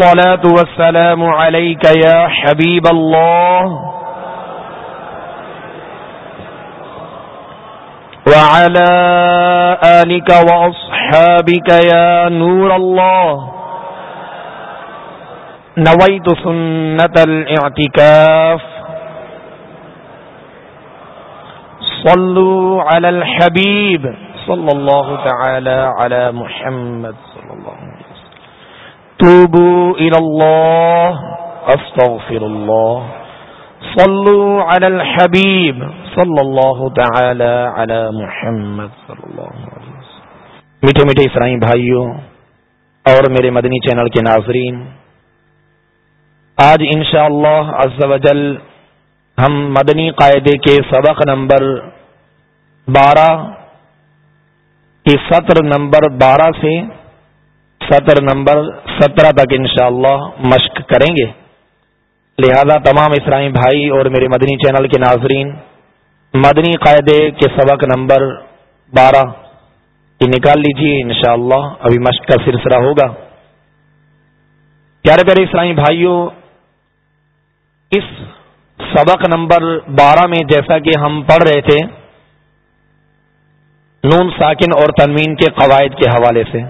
الصلاة والسلام عليك يا حبيب الله. وعلى آلك وأصحابك يا نور الله. نويت سنة الاعتكاف. صلوا على الحبيب. صلى الله تعالى على محمد صلى الله عليه وسلم توبوا إلى الله، أستغفر الله. صلوا على الحبيب. صلى الله تعالى على محمد صلى الله عليه وسلم. میٹھے میٹھے اسرائی بھائیوں اور میرے مدنی چینل کے ناظرین، آج انشاءاللہ عز و جل ہم مدنی قاعدے کے سبق نمبر بارہ، کی سطر نمبر بارہ سے سطر نمبر سترہ تک انشاءاللہ مشق کریں گے۔ لہذا تمام اسرائی بھائی اور میرے مدنی چینل کے ناظرین، مدنی قاعدے کے سبق نمبر بارہ، یہ نکال لیجیے انشاءاللہ، ابھی مشق کا سلسلہ ہوگا۔ پیارے پیارے اسرائی بھائیوں اس سبق نمبر بارہ میں جیسا کہ ہم پڑھ رہے تھے، نون ساکن اور تنوین کے قواعد کے حوالے سے۔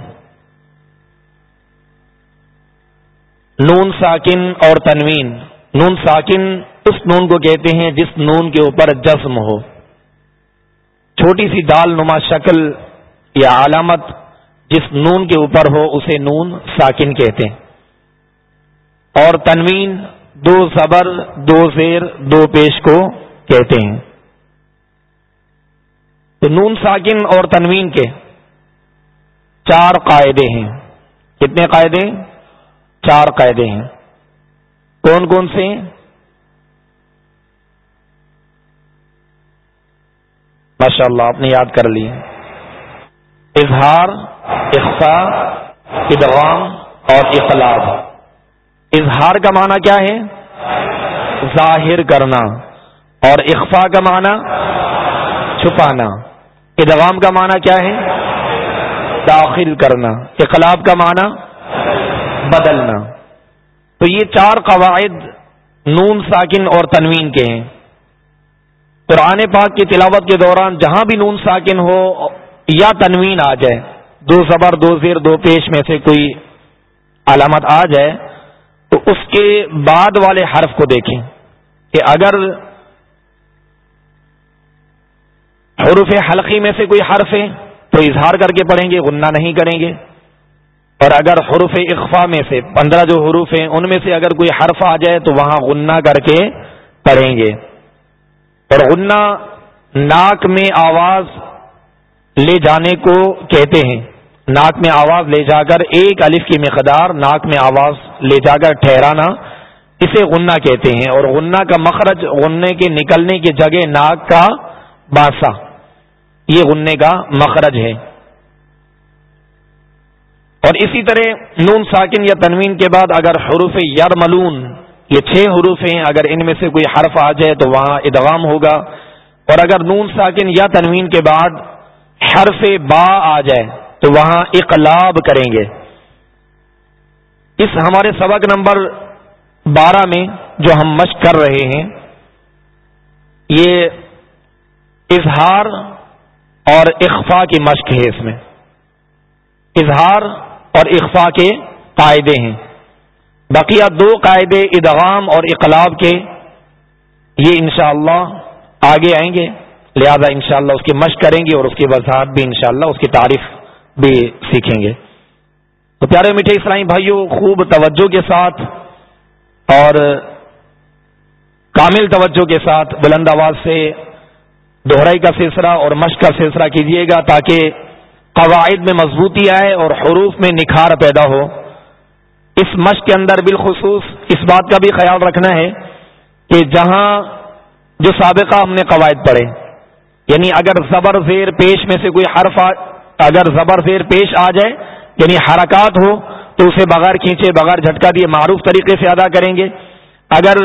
نون ساکن اور تنوین۔ نون ساکن اس نون کو کہتے ہیں جس نون کے اوپر جسم ہو۔ چھوٹی سی دال نما شکل یا علامت جس نون کے اوپر ہو اسے نون ساکن کہتے ہیں۔ اور تنوین دو زبر دو زیر، دو پیش کو کہتے ہیں۔ تو نون ساکن اور تنوین کے چار قاعدے ہیں۔ کتنے قاعدے؟ چار قاعدے ہیں۔ کون کون سے ماشاء اللہ آپ نے یاد کر لی اظہار اخفا ادغام اور اخلاق اظہار کا معنی کیا ہے؟ ظاہر کرنا۔ اور اخفا کا معنی چھپانا۔ ادغام کا معنی کیا ہے؟ داخل کرنا۔ اخلاف کا معنی بدلنا۔ تو یہ چار قواعد نون، ساکن اور تنوین کے ہیں۔ قرآن پاک کی تلاوت کے دوران جہاں بھی نون، ساکن ہو یا تنوین آ جائے، دو زبر، دو زیر، دو پیش میں سے کوئی علامت آ جائے، تو اس کے بعد والے حرف کو دیکھیں کہ اگر حروف حلقی میں سے کوئی حرف ہے تو اظہار کر کے پڑھیں گے، غنہ نہیں کریں گے۔ اور اگر حروف اقفا میں سے پندرہ جو حروف ہیں، ان میں سے اگر کوئی حرف آ جائے تو وہاں غنہ کر کے پڑھیں گے۔ اور غنہ ناک میں آواز لے جانے کو کہتے ہیں۔ ناک میں آواز لے جا کر ایک الف کی مقدار ناک میں آواز لے جا کر ٹھہرانا، اسے غنہ کہتے ہیں۔ اور غنہ کا مخرج غنے کے نکلنے کی جگہ ناک کا باسا یہ غنے کا مخرج ہے۔ اور اسی طرح نون ساکن یا تنوین کے بعد اگر حروف یرملون، یہ چھ حروف ہیں، اگر ان میں سے کوئی حرف آ جائے تو وہاں ادغام ہوگا۔ اور اگر نون ساکن یا تنوین کے بعد حرف با آ جائے تو وہاں اقلاب کریں گے۔ اس ہمارے سبق نمبر بارہ میں جو ہم مشق کر رہے ہیں، یہ اظہار اور اخفا کی مشق ہے اس میں۔ اظہار اور اخفا کے قاعدے ہیں۔ بقیہ دو قاعدے ادغام اور اقلاب کے، یہ انشاءاللہ آگے آئیں گے۔ لہذا انشاءاللہ اس کی مشق کریں گے اور اس کی وضاحت بھی انشاءاللہ، اس کی تعریف بھی سیکھیں گے۔ تو پیارے میٹھے اسلامی بھائیوں خوب توجہ کے ساتھ اور کامل توجہ کے ساتھ بلند آواز سے دوہرائی کا سلسلہ اور مشق کا سلسلہ کیجیے گا تاکہ قواعد میں مضبوطی آئے اور حروف میں نکھار پیدا ہو۔ اس مشق کے اندر بالخصوص اس بات کا بھی خیال رکھنا ہے کہ جہاں جو سابقہ ہم نے قواعد پڑھے یعنی اگر زبر زیر پیش میں سے کوئی حرف اگر زبر زیر پیش آ جائے یعنی حرکات ہو، تو اسے بغیر کھینچے، بغیر جھٹکا دیے معروف طریقے سے ادا کریں گے۔ اگر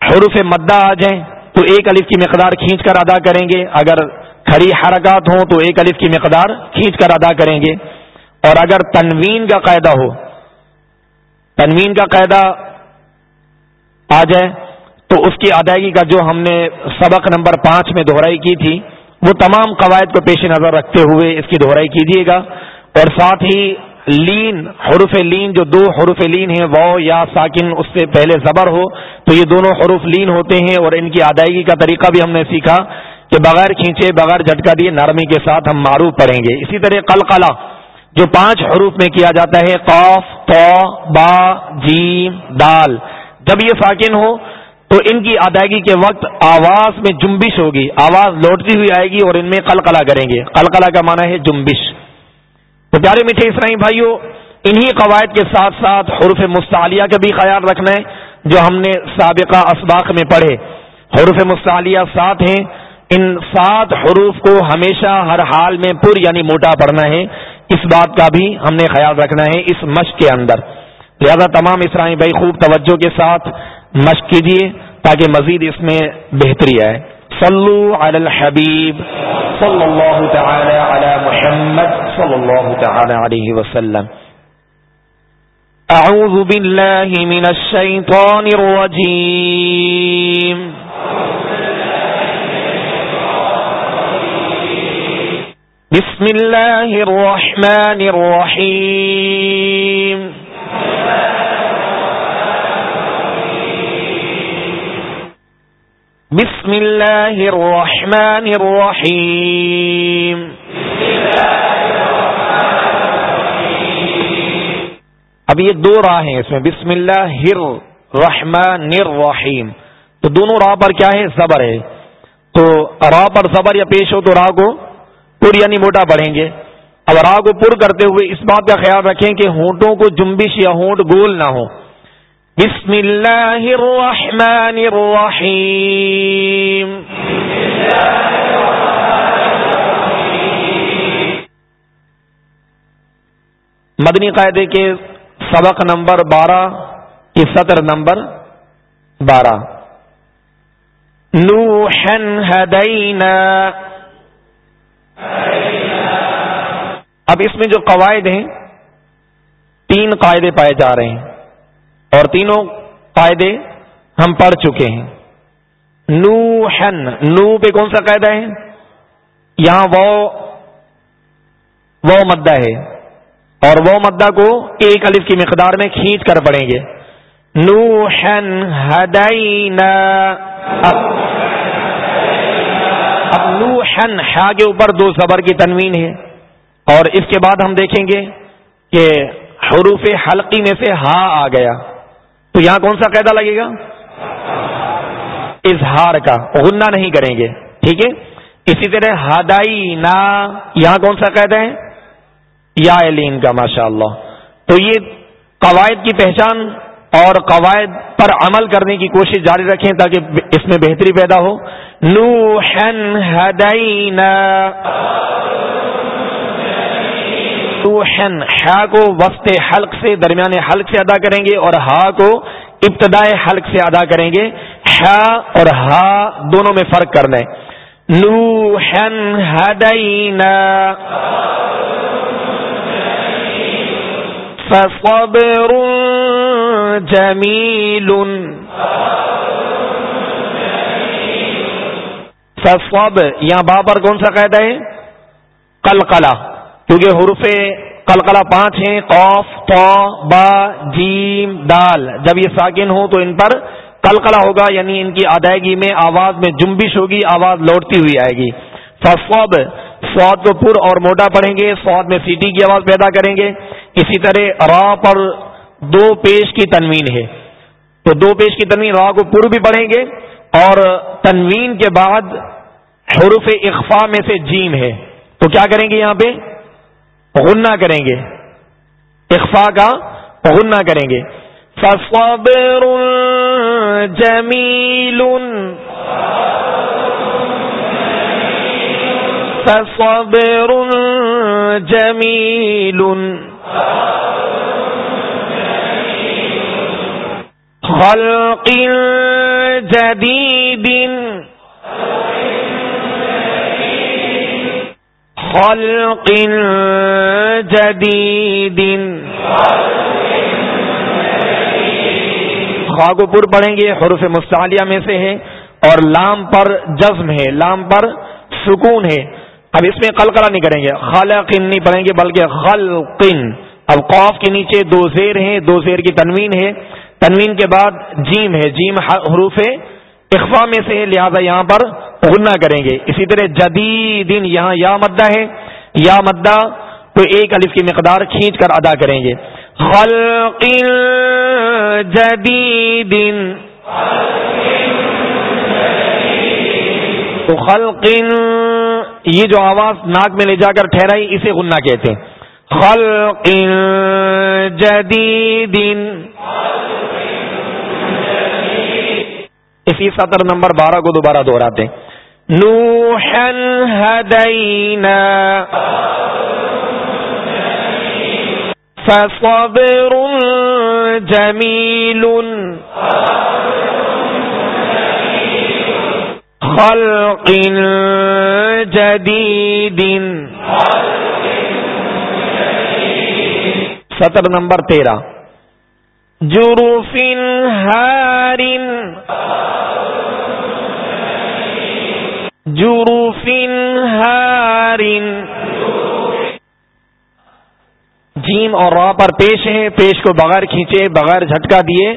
حروف مدہ آ جائیں، تو ایک الف کی مقدار کھینچ کر ادا کریں گے۔ اگر کھڑی حرکات ہوں تو ایک الف کی مقدار کھینچ کر ادا کریں گے۔ اور اگر تنوین کا قاعدہ ہو، تنوین کا قاعدہ آ جائے تو اس کی ادائیگی کا جو ہم نے سبق نمبر پانچ میں دہرائی کی تھی، وہ تمام قواعد کو پیش نظر رکھتے ہوئے اس کی دہرائی کیجیے گا۔ اور ساتھ ہی لین، حروف لین، جو دو حروف لین ہیں وہ یا ساکن، اس سے پہلے زبر ہو، تو یہ دونوں حروف لین ہوتے ہیں اور ان کی ادائیگی کا طریقہ بھی ہم نے سیکھا۔ کہ بغیر کھینچے، بغیر جھٹکا دیے نرمی کے ساتھ ہم معروف پڑھیں گے۔ اسی طرح قلقلہ، جو پانچ حروف میں کیا جاتا ہے قوف تو با، جیم، دال۔ جب یہ ساکن ہو، تو ان کی ادائیگی کے وقت آواز میں جنبش ہوگی۔ آواز لوٹتی ہوئی آئے گی اور ان میں قلقلہ کریں گے۔ قلقلہ کا معنی ہے جنبش۔ تو پیارے میٹھے اسرائی بھائیوں انہی قواعد کے ساتھ ساتھ حروف مستعلیہ کا بھی خیال رکھنا ہے، جو ہم نے سابقہ اسباق میں پڑھے۔ حروف مستعلیہ سات ہیں ان سات حروف کو ہمیشہ ہر حال میں پر یعنی موٹا پڑھنا ہے۔ اس بات کا بھی ہم نے خیال رکھنا ہے اس مشق کے اندر۔ لہذا تمام اسرائی بھائی خوب توجہ کے ساتھ مشق کیجیے تاکہ مزید اس میں بہتری آئے۔ صلو علی الحبیب۔ صلی اللہ تعالی علی محمد۔ صلی اللہ تعالی علیہ وسلم۔ اعوذ باللہ من الشیطان الرجیم۔ بسم الله الرحمن الرحيم. بسم الله الرحمن الرحيم. اب یہ دو راہ ہیں اس میں. بسم اللہ الرحمن الرحیم تو دونوں راہ پر کیا ہے؟ زبر ہے. تو راہ پر زبر یا پیش ہو تو راہ کو پور یعنی موٹا پڑھیں گے۔ اب راہ کو پر کرتے ہوئے اس بات کا خیال رکھیں کہ ہونٹوں کو جنبش یا ہونٹ گول نہ ہو۔ بسم اللہ الرحمن الرحیم۔ مدنی قاعدے کے سبق نمبر بارہ کی سطر نمبر بارہ۔ نوحن ہدینا۔ اب اس میں جو قواعد ہیں، تین قاعدے پائے جا رہے ہیں۔ اور تینوں قاعدے ہم پڑھ چکے ہیں۔ نو ہن نو پہ کون سا قاعدہ ہے؟ یہاں وہ وہ مدہ ہے۔ اور وہ مدہ کو ایک الف کی مقدار میں کھینچ کر پڑیں گے۔ نو ہن ہدینا۔ اب نو ہن ہا کے اوپر دو زبر کی تنوین ہے۔ اور اس کے بعد ہم دیکھیں گے کہ حروف حلقی میں سے ہا آ گیا۔ تو یہاں کون سا قیدا لگے گا؟ اظہار کا۔ غنہ نہیں کریں گے۔ ٹھیک ہے؟ اسی طرح ہدائی نا یہاں کون سا قید ہے؟ یا لین کا ماشاء اللہ تو یہ قواعد کی پہچان اور قواعد پر عمل کرنے کی کوشش جاری رکھیں تاکہ اس میں بہتری پیدا ہو۔ نو ہدینا ہا کو وسط حلق سے، درمیان حلق سے ادا کریں گے اور ہا کو ابتدائے حلق سے ادا کریں گے۔ ہا اور ہا دونوں میں فرق کرنا ہے نو ہدینا۔ فصبر جمیل۔ فصب، یہاں با پر کون سا قاعدہ ہے؟ قلقلہ۔ کیونکہ حروف قلقلہ پانچ ہیں قوف تو با، جیم، دال۔ جب یہ ساکن ہو تو ان پر قلقلہ ہوگا یعنی ان کی ادائیگی میں آواز میں جنبش ہوگی، آواز لوٹتی ہوئی آئے گی۔ فصوب سواد کو پر اور موٹا پڑھیں گے سواد میں سیٹی کی آواز پیدا کریں گے۔ اسی طرح را پر دو پیش کی تنوین ہے۔ تو دو پیش کی تنوین را کو پر بھی پڑھیں گے اور تنوین کے بعد حروف اخفا میں سے جیم ہے۔ تو کیا کریں گے یہاں پہ؟ غنہ کریں گے۔ اخفا کا غنہ کریں گے۔ فصبر جمیل فصبر جمیل خلق جدید خلق جدید خواہ پر پڑھیں گے، حروف مستعلیہ میں سے ہے اور لام پر جزم ہے، لام پر سکون ہے۔ اب اس میں قلقلہ نہیں کریں گے خالقن نہیں پڑھیں گے، بلکہ خلقن اب قوف کے نیچے دو زیر ہیں، دو زیر کی تنوین ہے۔ تنوین کے بعد جیم ہے، جیم حروف اخوا میں سے لہذا یہاں پر غنہ کریں گے۔ اسی طرح جدید یہاں یا مدہ ہے، یا مدہ تو ایک الف کی مقدار کھینچ کر ادا کریں گے۔ خلق جدید۔ تو خلق، یہ جو آواز ناک میں لے جا کر ٹھہرائی، اسے غنہ کہتے ہیں۔ خلق جدید۔ اسی سطر نمبر بارہ کو دوبارہ دوہراتے نوحن ہدینا۔ فصبر جمیل. خلق جدید. سطر نمبر تیرہ. جروف ہار. جروف ہار. جیم اور را پر پیش ہے پیش کو بغیر کھینچے، بغیر جھٹکا دیے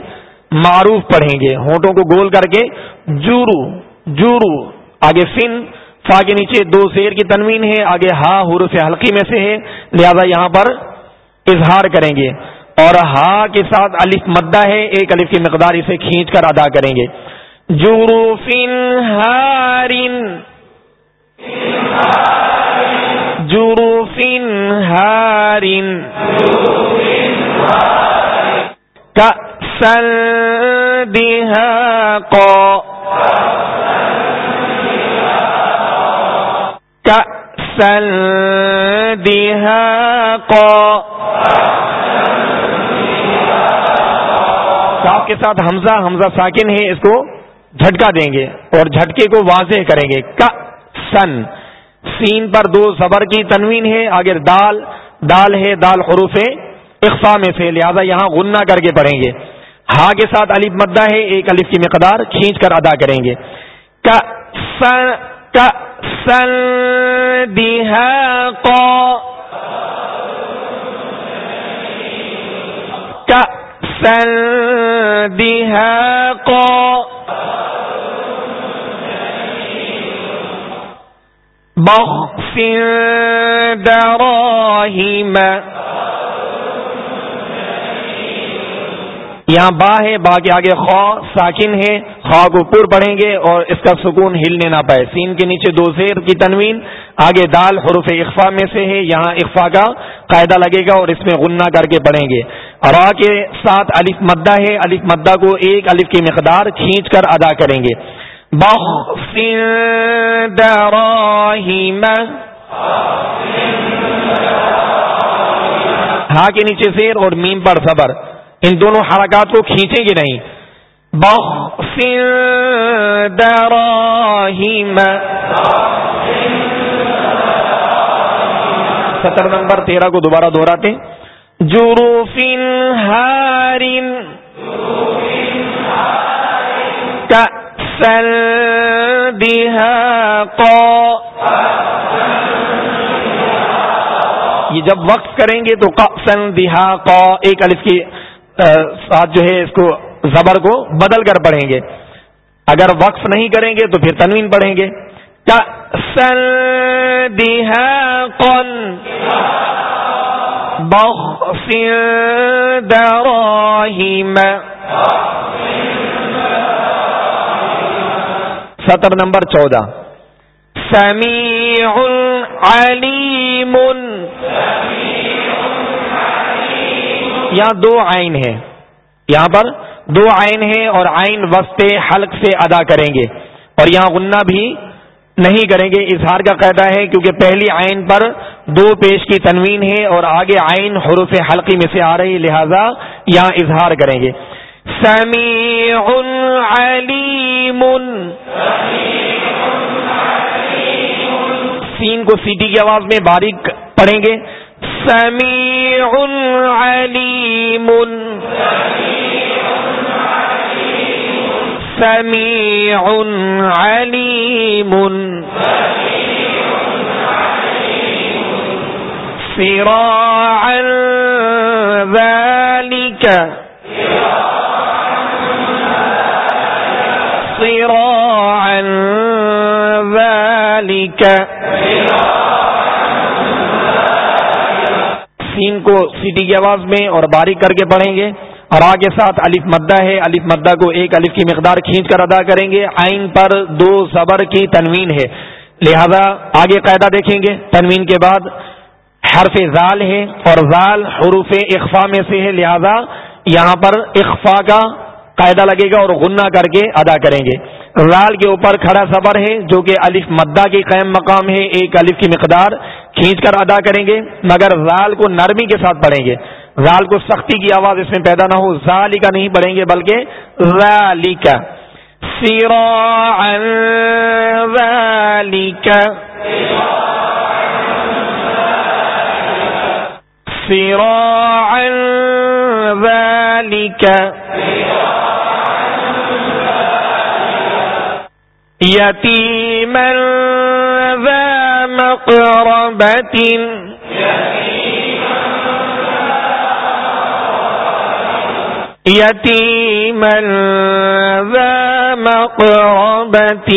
معروف پڑھیں گے۔ ہونٹوں کو گول کر کے جورو جورو۔ آگے فن فا کے نیچے دو زیر کی تنوین ہے، آگے ہا حروف حلقی میں سے ہے۔ لہذا یہاں پر اظہار کریں گے۔ اور ہا کے ساتھ الف مدہ ہے، ایک الف کی مقدار اسے کھینچ کر ادا کریں گے۔ جوروفن ہارن۔ جوروفن ہارن کا سل کا سل کو صاف کے ساتھ حمزہ حمزہ ساکن ہے اس کو جھٹکا دیں گے اور جھٹکے کو واضح کریں گے۔ کا سن سین پر دو زبر کی تنوین ہے، آگے دال دال ہے، دال حروف اخفا میں سے، لہذا یہاں غنہ کر کے پڑھیں گے۔ ہا کے ساتھ الف مدہ ہے، ایک الف کی مقدار کھینچ کر ادا کریں گے۔ کا سن کا سن کا دراهم یہاں با ہے، با کے آگے خو ساکن ہے خو کو پر پڑھیں گے اور اس کا سکون ہلنے نہ پائے۔ سین کے نیچے دو زیر کی تنوین، آگے دال حروف اخفا میں سے ہے، یہاں اخفا کا قاعدہ لگے گا اور اس میں غنہ کر کے پڑھیں گے۔ را کے ساتھ الف مدہ ہے، الف مدہ کو ایک الف کی مقدار کھینچ کر ادا کریں گے۔ ہا کے نیچے زیر اور میم پر صبر ان دونوں حرکات کو کھینچیں گے نہیں۔ دراہیم ستر نمبر تیرہ کو دوبارہ دوہراتے جروفن ہارن۔ سل یہ جب وقت کریں گے تو سن دہا کو ایک الف کی ساتھ جو ہے اس کو زبر کو بدل کر پڑھیں گے۔ اگر وقف نہیں کریں گے تو پھر تنوین پڑھیں گے۔ سن دہا کون دراہیم سطر نمبر چودہ۔ سمیع علیم۔ یہاں دو آئین ہیں۔ یہاں پر دو آئین ہیں اور آئین وسط حلق سے ادا کریں گے۔ اور یہاں غنہ بھی نہیں کریں گے۔ اظہار کا قاعدہ ہے کیونکہ پہلی آئین پر دو پیش کی تنوین ہے اور آگے آئین حروف حلقی میں سے آ رہی لہذا یہاں اظہار کریں گے۔ سمیع علیم۔ سین کو سیٹی کی آواز میں باریک پڑھیں گے۔ سمیع علیم۔ سمیع علیم۔ سراعا ذلك سراعا ذلك سین کو سیٹی کی آواز میں اور باریک کر کے پڑھیں گے اور آگے ساتھ الف مدہ ہے۔ الف مدہ کو ایک الف کی مقدار کھینچ کر ادا کریں گے۔ آئین پر دو زبر کی تنوین ہے۔ لہذا آگے قاعدہ دیکھیں گے۔ تنوین کے بعد حرف زال ہے اور زال حروف اخفا میں سے ہے۔ لہذا یہاں پر اخفا کا قاعدہ لگے گا اور غنہ کر کے ادا کریں گے۔ رال کے اوپر کھڑا صبر ہے، جو کہ الف مدہ کی قائم مقام ہے، ایک الف کی مقدار کھینچ کر ادا کریں گے، مگر رال کو نرمی کے ساتھ پڑھیں گے۔ رال کو سختی کی آواز اس میں پیدا نہ ہو زالی کا نہیں پڑھیں گے، بلکہ رالی کا يتيما ذا مقربة يتيما ذا مقربة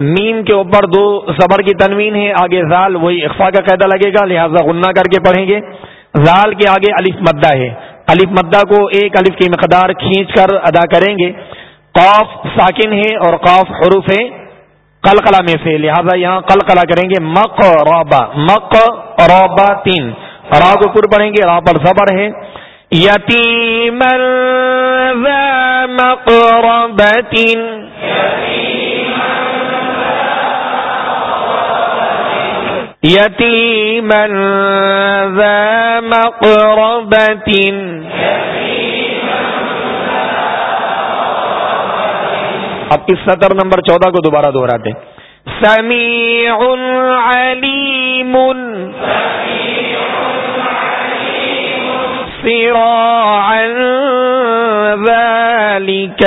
میم کے اوپر دو صبر کی تنوین ہے، آگے زال، وہی اخفا کا قیدا لگے گا، لہذا غنہ کر کے پڑھیں گے۔ زال کے آگے الف مدہ ہے۔ الف مدہ کو ایک الف کی مقدار کھینچ کر ادا کریں گے۔ قوف ساکن ہے اور قوف حروف ہے قلقلہ میں سے، لہذا یہاں قلقلہ کریں گے۔ مق روبا مق روبا تین را کو پر پڑھیں گے را پر زبر ہے۔ یتیم یتیما ذا مقربة اب اس سطر نمبر چودہ کو دوبارہ دوہراتے سمیع علیم صراعا ذلك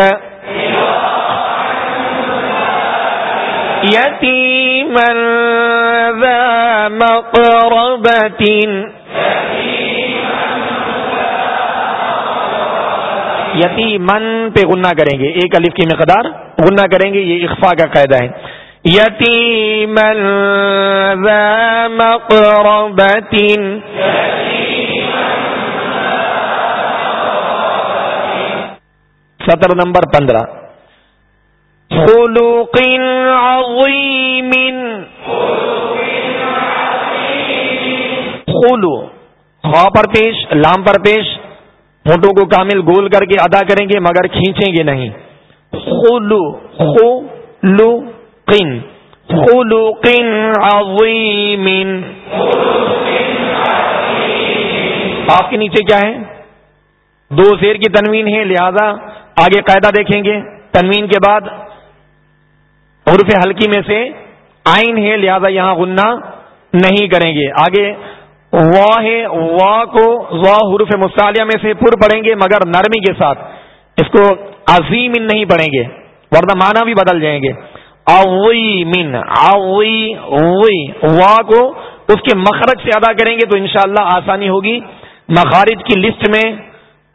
یتیما ذا مقربة یتی من پہ غنہ کریں گے۔ ایک الف کی مقدار غنہ کریں گے، یہ اخفا کا قاعدہ ہے۔ یتی من سطر نمبر پندرہ۔ خلوق عظیم خلو خواہ پر پیش، لام پر پیش ہونٹوں کو کامل گول کر کے ادا کریں گے مگر کھینچیں گے نہیں۔ خلو خلو قن خلو قن عظیم آپ کے نیچے کیا ہے؟ دو زیر کی تنوین ہے، لہذا آگے قاعدہ دیکھیں گے۔ تنوین کے بعد حرف ہلکی میں سے آئین ہے، لہذا یہاں غنہ نہیں کریں گے۔ آگے، وا ہے، وا کو وا حرف مستعلیہ میں سے پر پڑھیں گے، مگر نرمی کے ساتھ۔ اس کو عظیم نہیں پڑھیں گے، ورنہ معنی بھی بدل جائیں گے۔ اوئی من اوئی وا کو اس کے مخرج سے ادا کریں گے تو انشاءاللہ آسانی ہوگی۔ مخارج کی لسٹ میں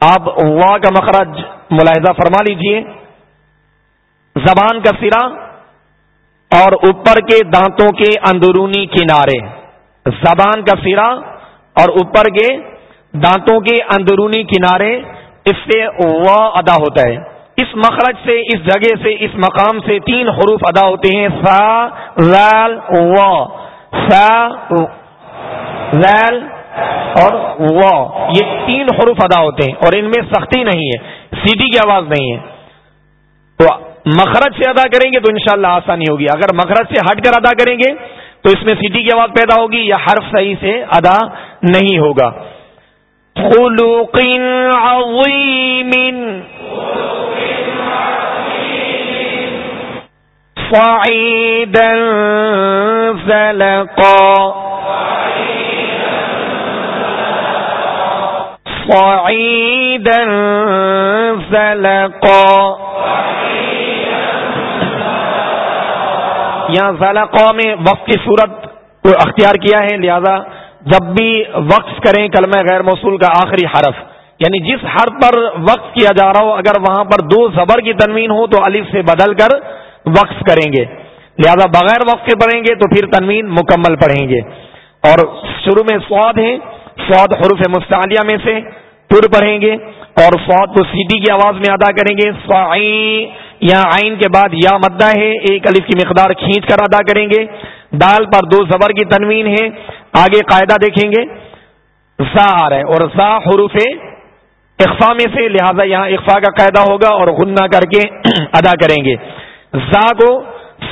آپ وا کا مخرج ملاحظہ فرما لیجیے۔ زبان کا سرا اور اوپر کے دانتوں کے اندرونی کنارے۔ زبان کا سرا اور اوپر کے دانتوں کے اندرونی کنارے اس سے وا ادا ہوتا ہے۔ اس مخرج سے، اس جگہ سے، اس مقام سے تین حروف ادا ہوتے ہیں۔ سا، زال و سا، زال اور و یہ تین حروف ادا ہوتے ہیں اور ان میں سختی نہیں ہے۔ سیٹی کی آواز نہیں ہے۔ تو مخرج سے ادا کریں گے تو انشاءاللہ آسانی ہوگی۔ اگر مخرج سے ہٹ کر ادا کریں گے تو اس میں سیٹی کی آواز پیدا ہوگی یا حرف صحیح سے ادا نہیں ہوگا۔ خلوق عظیم صعيدا زلقا صعيدا زلقا یہاں زلقا میں وقت کی صورت کو اختیار کیا ہے، لہذا جب بھی وقف کریں کلمہ غیر موصول کا آخری حرف یعنی جس حرف پر وقف کیا جا رہا ہو، اگر وہاں پر دو زبر کی تنوین ہو تو الف سے بدل کر وقف کریں گے۔ لہذا بغیر وقف کے پڑھیں گے تو پھر تنوین مکمل پڑھیں گے۔ اور شروع میں سواد ہے، سواد حروف مستعلیہ میں سے پر پڑھیں گے اور سواد کو سیدھی کی آواز میں ادا کریں گے۔ یا آئین کے بعد یا مدہ ہے، ایک الف کی مقدار کھینچ کر ادا کریں گے۔ دال پر دو زبر کی تنوین ہے۔ آگے قاعدہ دیکھیں گے۔ زا آ رہا ہے اور زا حروف اقفا میں سے، لہذا یہاں اقفا کا قاعدہ ہوگا اور غنہ کر کے ادا کریں گے۔ زا کو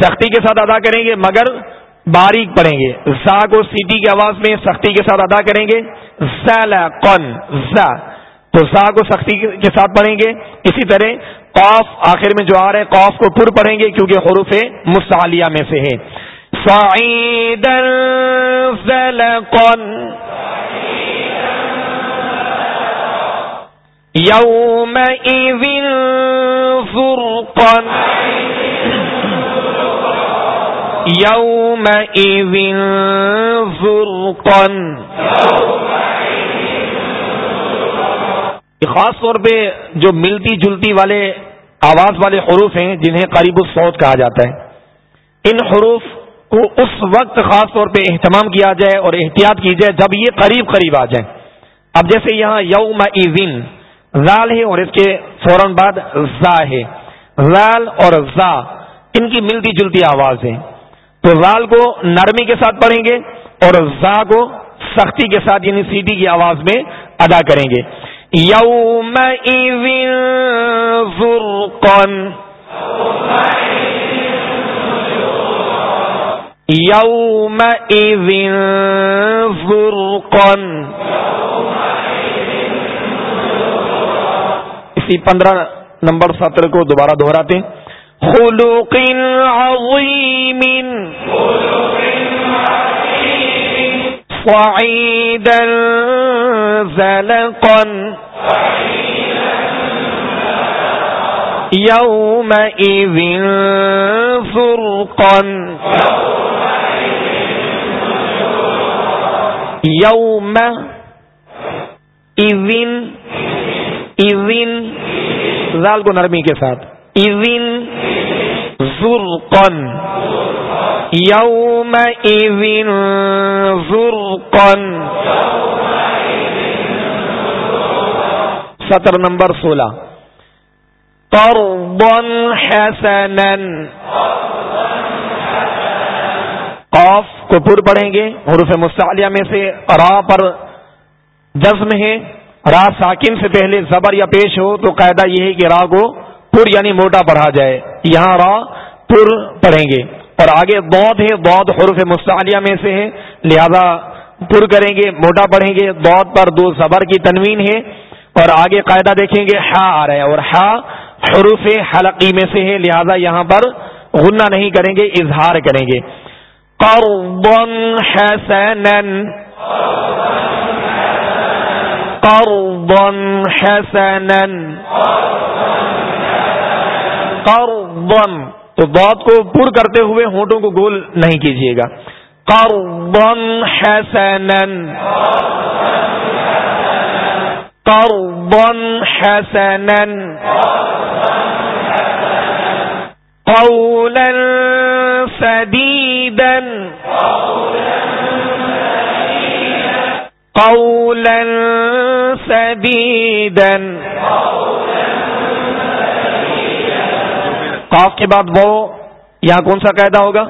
سختی کے ساتھ ادا کریں گے، مگر باریک پڑھیں گے۔ زا کو سیٹی کی آواز میں سختی کے ساتھ ادا کریں گے۔ زا۔ تو زا کو سختی کے ساتھ پڑھیں گے۔ اسی طرح قوف آخر میں جو آ رہے ہیں قوف کو پر پڑھیں گے کیونکہ حروف مستعلیہ میں سے ہے يومئذ فرقا يومئذ فرقا خاص طور پہ جو ملتی جلتی والے آواز والے حروف ہیں جنہیں قریب الصوت کہا جاتا ہے، ان حروف کو اس وقت خاص طور پہ اہتمام کیا جائے اور احتیاط کی جائے جب یہ قریب قریب آ جائیں۔ اب جیسے یہاں یوم ایزن زال ہے اور اس کے فوراً بعد زا ہے۔ زال اور زا ان کی ملتی جلتی آواز ہے تو زال کو نرمی کے ساتھ پڑھیں گے اور زا کو سختی کے ساتھ یعنی سیٹی کی آواز میں ادا کریں گے۔ یوم فرقن یوم فرقن اسی پندرہ نمبر سطر کو دوبارہ دہراتے خلوق عظیم. صعیدا زلقا. يومئذ فرقا. يوم إذن. زال کو نرمی کے ساتھ. ایزن زرقن یوم زرقن سطر نمبر سولہ. قرضا حسنا. قوف کو پر پڑھیں گے. حروف مستعلیہ میں سے را پر جزم ہے. را ساکن سے پہلے زبر یا پیش ہو تو قاعدہ یہ ہے کہ را کو پر یعنی موٹا پڑھا جائے. یہاں را پر پڑھیں گے اور آگے بود ہے بود حروف مستعلیہ میں سے ہے، لہذا پر کریں گے، موٹا پڑھیں گے بود پر دو زبر کی تنوین ہے اور آگے قاعدہ دیکھیں گے، ہا آ رہا ہے اور ہا حروف حلقی میں سے ہے، لہذا یہاں پر غنہ نہیں کریں گے، اظہار کریں گے۔ قرضا حسنا۔ قرضا، تو بات کو پر کرتے ہوئے ہونٹوں کو گول نہیں کیجیے گا۔ قرضا حسنا۔ قرضا حسنا۔ قولا سديدا قولا سديدا قاف کے بعد وہ یہاں کون سا قاعدہ ہوگا؟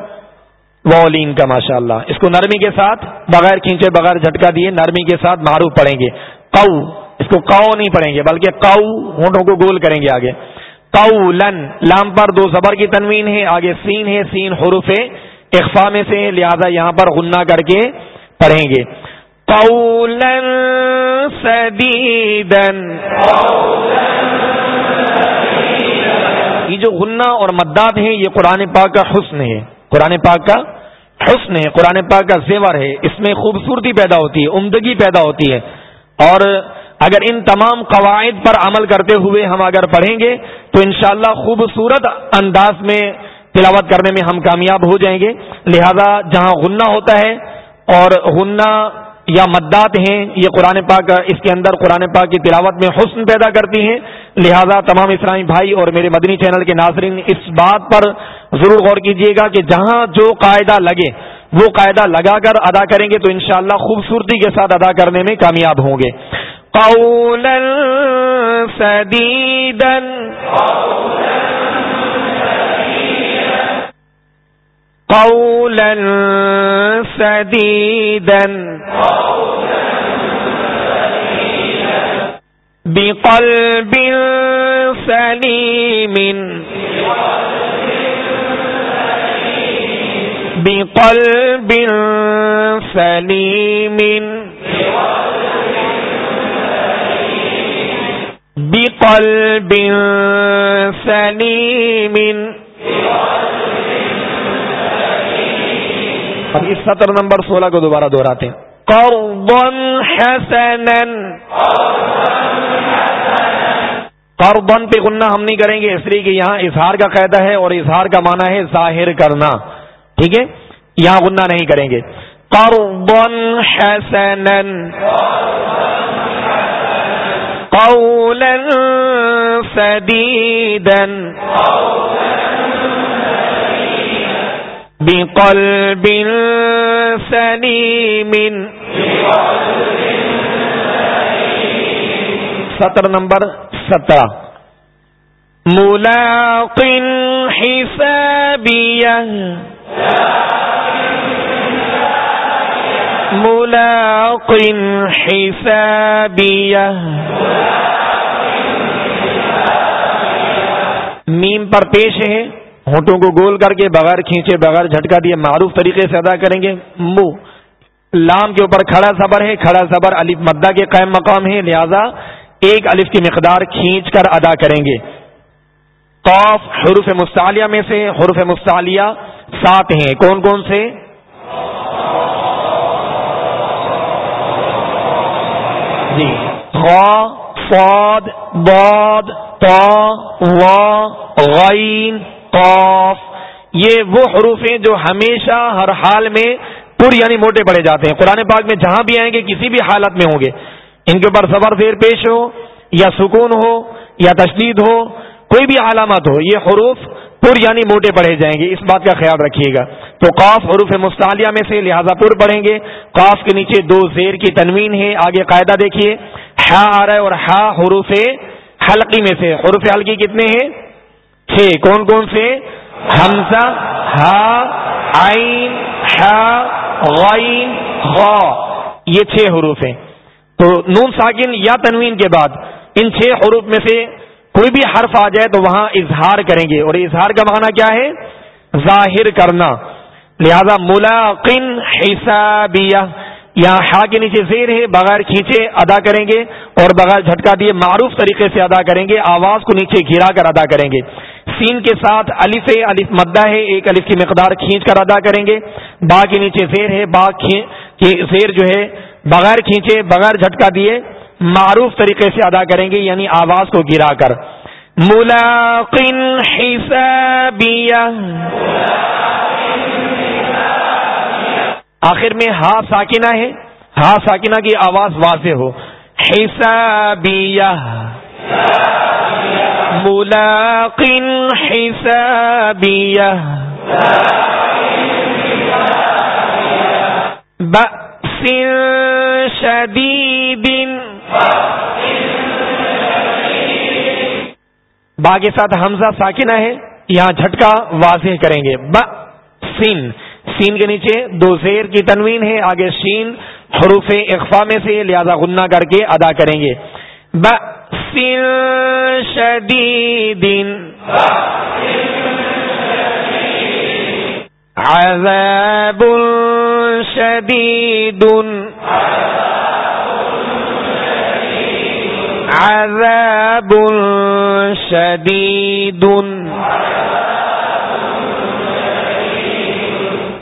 وولین کا ماشاء اللہ اس کو نرمی کے ساتھ بغیر کھینچے، بغیر جھٹکا دیے نرمی کے ساتھ معروف پڑھیں گے۔ کو اس کو کو نہیں پڑھیں گے، بلکہ کو ہونٹوں کو گول کریں گے آگے۔ کو لن لام پر دو زبر کی تنوین ہے، آگے سین ہے، سین حروف اخفا میں سے لہذا یہاں پر غنہ کر کے پڑھیں گے۔ قولن سدیدن۔ یہ جو غنہ اور مداد ہیں، یہ قرآن پاک کا حسن ہے۔ قرآن پاک کا حسن ہے، قرآن پاک کا زیور ہے۔ اس میں خوبصورتی پیدا ہوتی ہے، عمدگی پیدا ہوتی ہے۔ اور اگر ان تمام قواعد پر عمل کرتے ہوئے ہم اگر پڑھیں گے، تو انشاءاللہ خوبصورت انداز میں تلاوت کرنے میں ہم کامیاب ہو جائیں گے۔ لہذا جہاں غنہ ہوتا ہے اور غنہ یا مدات ہیں، یہ قرآن پاک، اس کے اندر قرآن پاک کی تلاوت میں حسن پیدا کرتی ہیں۔ لہذا تمام اسلامی بھائی اور میرے مدنی چینل کے ناظرین، اس بات پر ضرور غور کیجیے گا کہ جہاں جو قاعدہ لگے، وہ قاعدہ لگا کر ادا کریں گے تو انشاءاللہ خوبصورتی کے ساتھ ادا کرنے میں کامیاب ہوں گے۔ قولا سدیدا قولا سديدا. بقلب سليم. بقلب سليم. بقلب سليم. بقلب سليم اب اس سطر نمبر سولہ کو دوبارہ دہراتے ہیں۔ قربن حسن قربن پہ غنہ ہم نہیں کریں گے اس لیے کہ یہاں اظہار کا قاعدہ ہے اور اظہار کا معنی ہے ظاہر کرنا۔ ٹھیک ہے؟ یہاں غنہ نہیں کریں گے۔ قربن حسن قولا سديدا بقلب سليم. سطر نمبر سترہ. ملاق حسابیہ. ملاق حسابیہ. میم پر پیش ہے. ہونٹوں کو گول کر کے بغیر کھینچے، بغیر جھٹکا دیے معروف طریقے سے ادا کریں گے۔ منہ لام کے اوپر کھڑا صبر ہے، کھڑا صبر الف مدہ کے قائم مقام ہے۔ لہذا ایک الف کی مقدار کھینچ کر ادا کریں گے۔ قوف حروف مستعلیہ میں سے حروف مستعلیہ سات ہیں۔ کون کون سے؟ جی۔ فاد، باد غین۔ قوف یہ وہ حروف ہیں جو ہمیشہ ہر حال میں پر یعنی موٹے پڑے جاتے ہیں. قرآن پاک میں جہاں بھی آئیں گے کسی بھی حالت میں ہوں گے. ان کے اوپر صبر زیر پیش ہو یا سکون ہو یا تشدید ہو، کوئی بھی علامت ہو، یہ حروف پر یعنی موٹے پڑھے جائیں گے. اس بات کا خیال رکھیے گا. تو قاف حروف مستعلیہ میں سے لہذا پر پڑھیں گے. قاف کے نیچے دو زیر کی تنوین ہے. آگے قاعدہ دیکھیے. ہا آ رہا ہے اور ہا حروف حلقی میں سے. حروف حلقی کتنے ہیں؟ چھ کون کون سے حمزہ، ہا، عین غین، غا۔ یہ چھ حروف ہیں۔ تو نون ساکن یا تنوین کے بعد ان چھ حروف میں سے کوئی بھی حرف آ جائے تو وہاں اظہار کریں گے۔ اور اظہار کا معنی کیا ہے؟ ظاہر کرنا۔ لہذا ملاقن حسابیہ۔ یہاں ہا کے نیچے زیر ہے، بغیر کھینچے ادا کریں گے اور بغیر جھٹکا دیے معروف طریقے سے ادا کریں گے۔ آواز کو نیچے گھرا کر ادا کریں گے۔ سین کے ساتھ الف الف مدہ ہے، ایک الف کی مقدار کھینچ کر ادا کریں گے۔ با کے نیچے زیر ہے، با زیر جو ہے، بغیر کھینچے، بغیر جھٹکا دیے، معروف طریقے سے ادا کریں گے یعنی آواز کو گرا کر۔ ملاقن حسابیہ۔ آخر میں ہا ساکنہ ہے۔ ہا ساکنہ کی آواز واضح ہو۔ حسابیہ۔ ملاقن حسابیہ بأس شدید با کے ساتھ حمزہ ساکنہ ہے، یہاں جھٹکا واضح کریں گے۔ ب سین سین کے نیچے دو زیر کی تنوین ہے، آگے شین، حروف اخفا میں سے، لہذا غنہ کر کے ادا کریں گے۔ ب شدید عذاب شدید عذاب شدید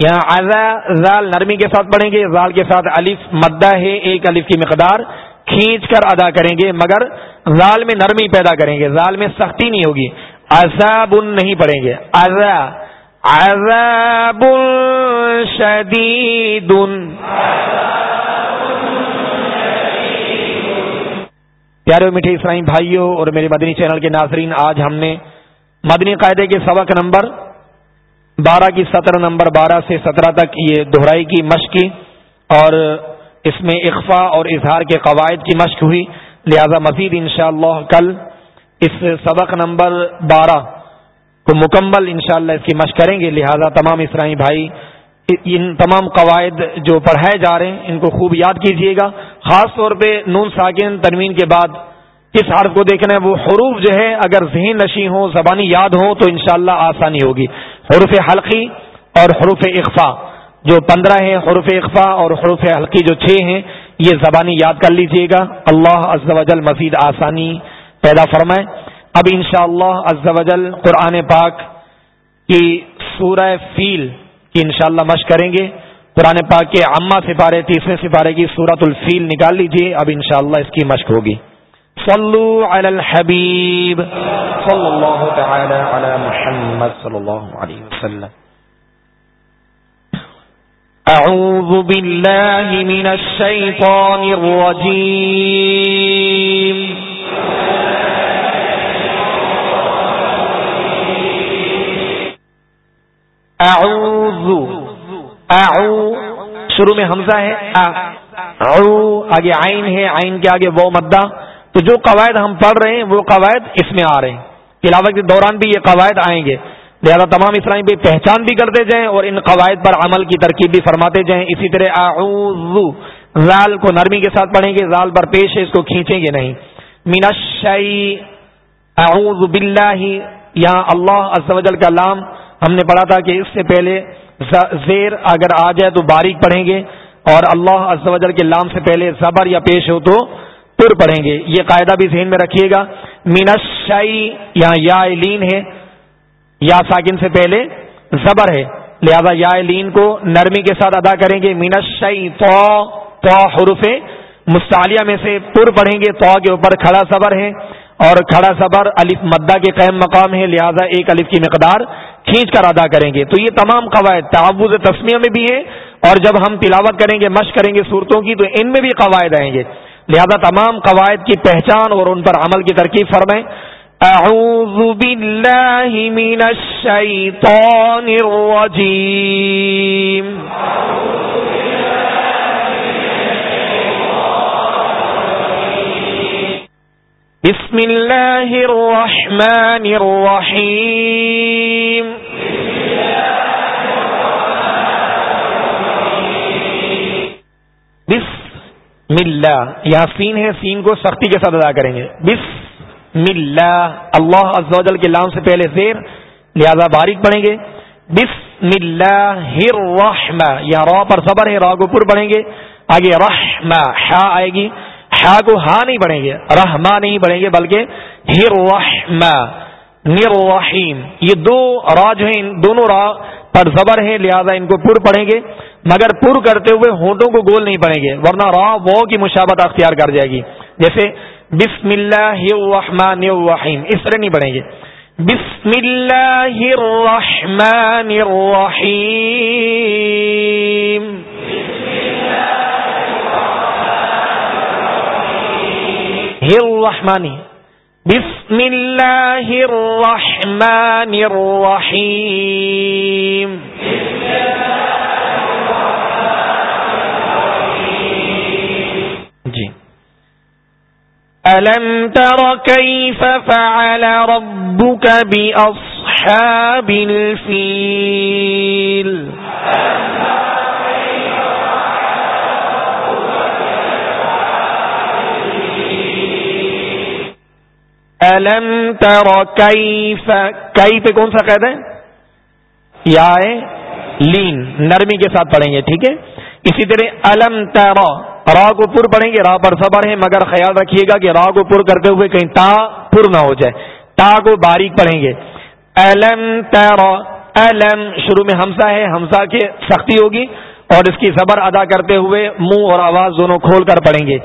یہاں ازا زال نرمی کے ساتھ پڑھیں گے زال کے ساتھ الف، مدہ ہے، ایک الف کی مقدار. کھینچ کر ادا کریں گے، مگر زال میں نرمی پیدا کریں گے زال میں سختی نہیں ہوگی۔ عذاب نہیں پڑھیں گے۔ ازا عذاب شدید۔ پیارے میٹھے اسرائیم بھائیوں اور میرے مدنی چینل کے ناظرین، آج ہم نے مدنی قاعدے کے سبق نمبر بارہ کی سترہ نمبر بارہ سے سترہ تک یہ دہرائی کی مشق کی اور اس میں اقفا اور اظہار کے قواعد کی مشق ہوئی۔ لہذا مزید انشاءاللہ کل اس سبق نمبر بارہ کو مکمل انشاءاللہ اس کی مشق کریں گے۔ لہذا تمام اسرائی بھائی، ان تمام قواعد جو پڑھائے جا رہے ہیں، ان کو خوب یاد کیجیے گا۔ خاص طور پہ نون ساکن تنوین کے بعد کس حرف کو دیکھنا ہے وہ حروف جو ہے اگر ذہن نشی ہو زبانی یاد ہو تو انشاءاللہ آسانی ہوگی۔ حروف حلقی اور حروف اقفا جو پندرہ ہیں، حروف اقفا اور حروف حلقی جو چھ ہیں، یہ زبانی یاد کر لیجیے گا۔ اللہ عز و جل مزید آسانی پیدا فرمائے۔ اب انشاءاللہ عز و جل قرآن پاک کی سورہ فیل کی انشاءاللہ مشق کریں گے۔ قرآن پاک کے عامہ سپارے، تیسرے سپارے کی سورت الفیل نکال لیجیے۔ اب انشاءاللہ اس کی مشق ہوگی۔ صلو علی الحبیب۔ صلی اللہ تعالی علی محمد صلی اللہ علیہ وسلم۔ اعوذ باللہ من الشیطان الرجیم اعوذ اعو شروع میں حمزہ ہے اعو آگے عین ہے، عین کے آگے وہ مدہ۔ تو جو قواعد ہم پڑھ رہے ہیں، وہ قواعد اس میں آ رہے ہیں۔ تلاوت کے دوران بھی یہ قواعد آئیں گے۔ لہذا تمام اسلامی بھی پہچان بھی کرتے جائیں اور ان قواعد پر عمل کی ترکیب بھی فرماتے جائیں۔ اسی طرح اعوذ، زال کو نرمی کے ساتھ پڑھیں گے، زال پر پیش ہے، اس کو کھینچیں گے نہیں۔ مینشی اعوذ باللہ یہاں اللہ عز و جل کا لام۔ ہم نے پڑھا تھا کہ اس سے پہلے زیر اگر آ جائے تو باریک پڑھیں گے اور اللہ عز و جل کے لام سے پہلے زبر یا پیش ہو تو پر پڑھیں گے۔ یہ قاعدہ بھی ذہن میں رکھیے گا۔ مینس شائی یہاں یا لین ہے۔ یا ساکن سے پہلے زبر ہے۔ لہذا یا لین کو نرمی کے ساتھ ادا کریں گے۔ مینس شائی تو تو حروف مستعلیہ میں سے پر پڑھیں گے۔ تو کے اوپر کھڑا صبر ہے اور کھڑا صبر الف مدہ کے قیم مقام ہے۔ لہذا ایک الف کی مقدار کھینچ کر ادا کریں گے۔ تو یہ تمام قواعد تعوض تسمیہ میں بھی ہے اور جب ہم تلاوت کریں گے، مشق کریں گے صورتوں کی، تو ان میں بھی قواعد آئیں گے۔ لہذا تمام قواعد کی پہچان اور ان پر عمل کی ترکیب فرمائیں۔ اعوذ باللہ من الشیطان الرجیم بسم اللہ الرحمن الرحیم ملا یہاں سین ہے، سین کو سختی کے ساتھ ادا کریں گے. بس ملا اللہ جل کے لام سے پہلے زیر، لہذا باریک پڑھیں گے۔ بس ملا ہر یا را پر صبر ہے، را کو پر پڑھیں گے۔ آگے رحم ہا آئے گی۔ ہا کو ہا نہیں پڑھیں گے رحما نہیں پڑھیں گے، بلکہ ہر رحیم یہ دو را جو ہیں دونوں را پر زبر ہیں، لہذا ان کو پر پڑھیں گے۔ مگر پر کرتے ہوئے ہونٹوں کو گول نہیں پڑیں گے، ورنہ را وہ کی مشابت اختیار کر جائے گی۔ جیسے بسم اللہ الرحمن الرحیم۔ اس طرح نہیں پڑھیں گے۔ بسم اللہ الرحمن الرحیم۔ الرحمانی بسم اللہ الرحمن الرحیم۔ جی ألم تر كيف فعل ربك بأصحاب الفيل ألم تر كيف كيف کون سا قید ہے؟ یا لین، نرمی کے ساتھ پڑھیں گے، ٹھیک ہے؟ اسی طرح الم تیرا را کو پر پڑھیں گے را پر صبر ہے مگر خیال رکھیے گا کہ را کو پر کرتے ہوئے کہیں تا پر نہ ہو جائے۔ تا کو باریک پڑھیں گے۔ الم تیرا الم شروع میں ہمسا ہے ہمسا کی سختی ہوگی۔ اور اس کی صبر ادا کرتے ہوئے منہ اور آواز دونوں کھول کر پڑھیں گے۔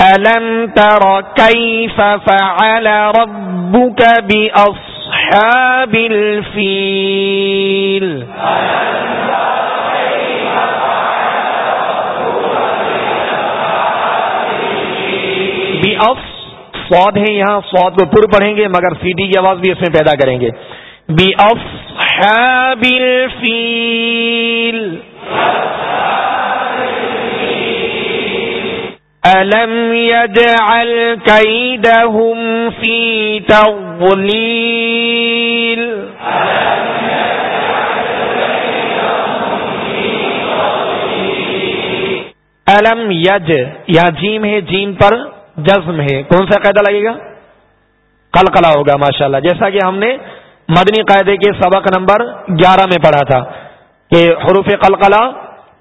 الم تیرا کئی فعل ربك بأصحاب الفیل؟ اف سواد ہے یہاں سواد کو پر پڑھیں گے، مگر سیٹی کی آواز بھی اس میں پیدا کریں گے۔ بی اف فیل۔ الم يجعل كيدهم في تضليل الم یج یا جیم ہے، جیم پر۔ جزم ہے، کون سا قاعدہ لگے گا؟ کل ہوگا ماشاء اللہ جیسا کہ ہم نے مدنی قاعدے کے سبق نمبر گیارہ میں پڑھا تھا کہ حروف قلقلہ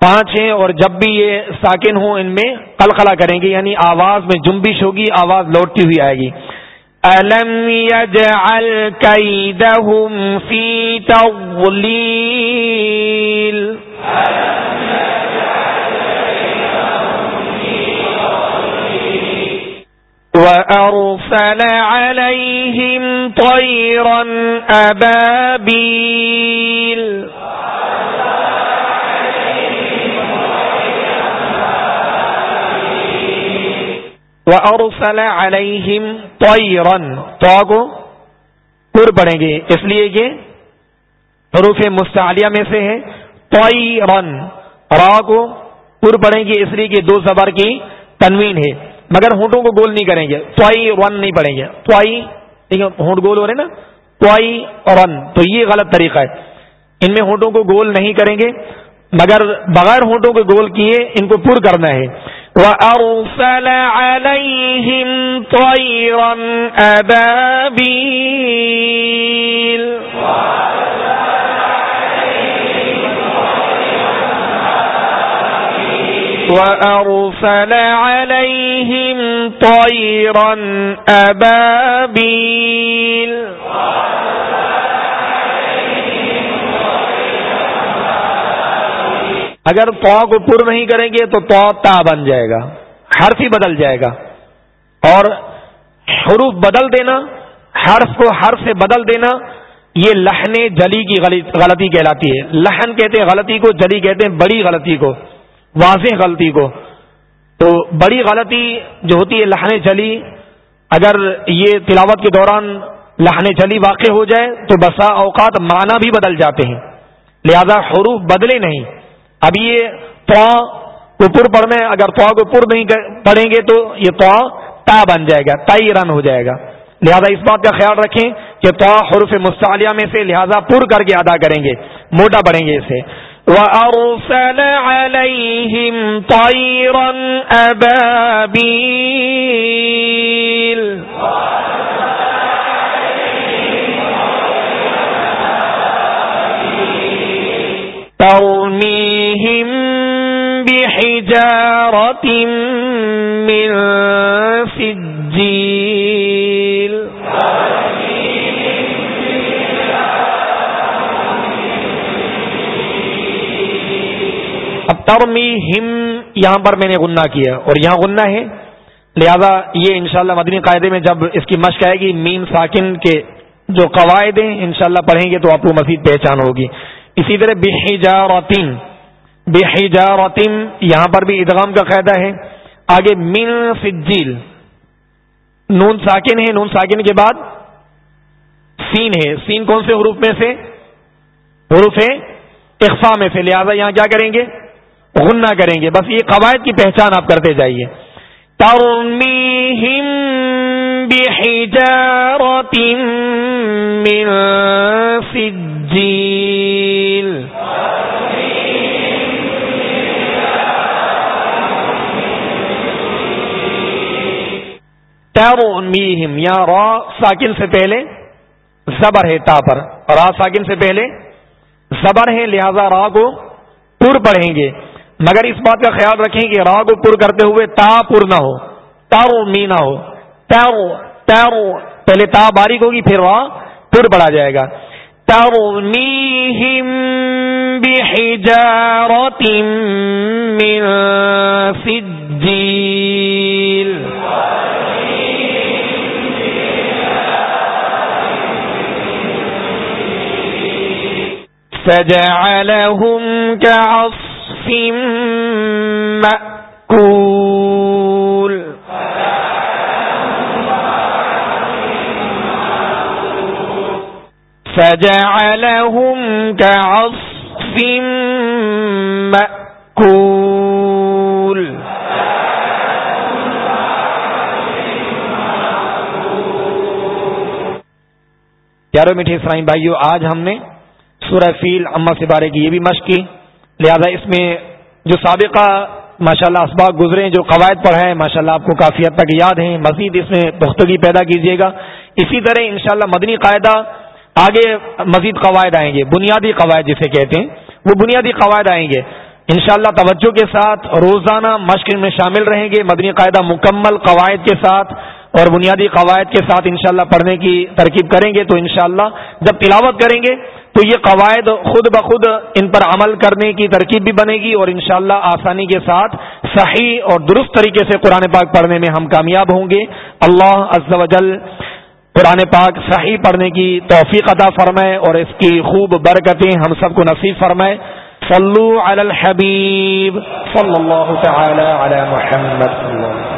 پانچ ہیں اور جب بھی یہ ساکن ہوں، ان میں قلقلہ کریں گے یعنی آواز میں جنبش ہوگی، آواز لوٹتی ہوئی آئے گی۔ وأرسل عليهم طيرا أبابيل وأرسل عليهم طيرا تو پر پڑیں گے۔ اس لیے کہ حروف مستعلیہ میں سے ہے۔ طیرن را کو پر پڑیں گے۔ اس لیے کہ دو زبر کی تنوین ہے۔ مگر ہونٹوں کو گول نہیں کریں گے۔ توائی ون نہیں پڑیں گے۔ توائی ہونٹ گول ہو رہے نا؟ توائی اور ون تو یہ غلط طریقہ ہے۔ ان میں ہونٹوں کو گول نہیں کریں گے، مگر بغیر ہونٹوں کو گول کیے ان کو پر کرنا ہے۔ وَأَرْسَلَ عَلَيْهِمْ طَيْرًا أَبَابِيلَ۔ وأرسل عليهم طيرا أبابيل اگر تو کو پر نہیں کریں گے تو تو تا بن جائے گا، حرف ہی بدل جائے گا۔ اور حروف بدل دینا، حرف کو حرف سے بدل دینا، یہ لہن جلی کی غلطی کہلاتی ہے۔ لہن کہتے ہیں غلطی کو، جلی کہتے ہیں بڑی غلطی کو۔ واضح غلطی کو۔ تو بڑی غلطی جو ہوتی ہے، لہنے چلی۔ اگر یہ تلاوت کے دوران لہنے چلی واقع ہو جائے، تو بسا اوقات معنی بھی بدل جاتے ہیں۔ لہذا حروف بدلے نہیں۔ اب یہ تو کو پر پڑھنا ہے اگر تو کو پر نہیں پڑھیں گے، تو یہ تو تا بن جائے گا، تائی رن ہو جائے گا۔ لہذا اس بات کا خیال رکھیں کہ تو حروف مستعلیہ میں سے لہذا پر کر کے ادا کریں گے، موٹا پڑھیں گے اسے۔ وأرسل عليهم طيرا أبابيل ترميهم بحجارة من ترمی ہم یہاں پر میں نے غنہ کیا اور یہاں غنہ ہے۔ لہذا یہ انشاءاللہ مدنی قاعدے میں جب اس کی مشق آئے گی مین ساکن کے جو قواعد ہیں، انشاءاللہ پڑھیں گے تو آپ کو مزید پہچان ہوگی۔ اسی طرح بحجا روتیم بحجا روتیم یہاں پر بھی ادغام کا قاعدہ ہے۔ آگے مین فجیل نون ساکن ہے۔ نون ساکن کے بعد سین ہے۔ سین کون سے حروف میں سے؟ حروف ہے اخفا میں سے۔ لہذا یہاں کیا کریں گے؟ غنہ کریں گے۔ بس یہ قواعد کی پہچان آپ کرتے جائیے۔ ترمیہم بحجارة من سجيل۔ ترميهم یا را ساکن سے پہلے زبر ہے تا پر۔ را ساکن سے پہلے زبر ہے لہذا را کو پر پڑھیں گے۔ مگر اس بات کا خیال رکھیں کہ را کو پر کرتے ہوئے تا پر نہ ہو، تارو می نہ ہو، تارو تارو، پہلے تا باریک ہوگی، پھر را پر پڑا جائے گا۔ تارو می بحجارت من سجیل۔ فجعلهم كعصف مأكول فجعلهم كعصف مأكول پیارو میٹھے اسرائیم بھائیو، آج ہم نے سورہ فیل اما سے بارے کی یہ بھی مشق کی۔ لہذا اس میں جو سابقہ ماشاء اللہ اسباق گزرے جو قواعد پڑھائے ماشاء اللہ آپ کو کافی حد تک یاد ہیں، مزید اس میں پختگی پیدا کیجیے گا۔ اسی طرح انشاءاللہ مدنی قاعدہ آگے مزید قواعد آئیں گے، بنیادی قواعد جسے کہتے ہیں۔ وہ بنیادی قواعد آئیں گے۔ انشاءاللہ توجہ کے ساتھ روزانہ مشق میں شامل رہیں گے مدنی قاعدہ مکمل قواعد کے ساتھ اور بنیادی قواعد کے ساتھ انشاءاللہ پڑھنے کی ترکیب کریں گے تو انشاءاللہ جب تلاوت کریں گے تو یہ قواعد خود بخود ان پر عمل کرنے کی ترکیب بھی بنے گی اور انشاءاللہ آسانی کے ساتھ صحیح اور درست طریقے سے قرآن پاک پڑھنے میں ہم کامیاب ہوں گے۔ اللہ عز و جل قرآن پاک صحیح پڑھنے کی توفیق عطا فرمائے اور اس کی خوب برکتیں ہم سب کو نصیب فرمائے۔ صلو علی الحبیب۔ صلی اللہ تعالی علی محمد۔ صلی اللہ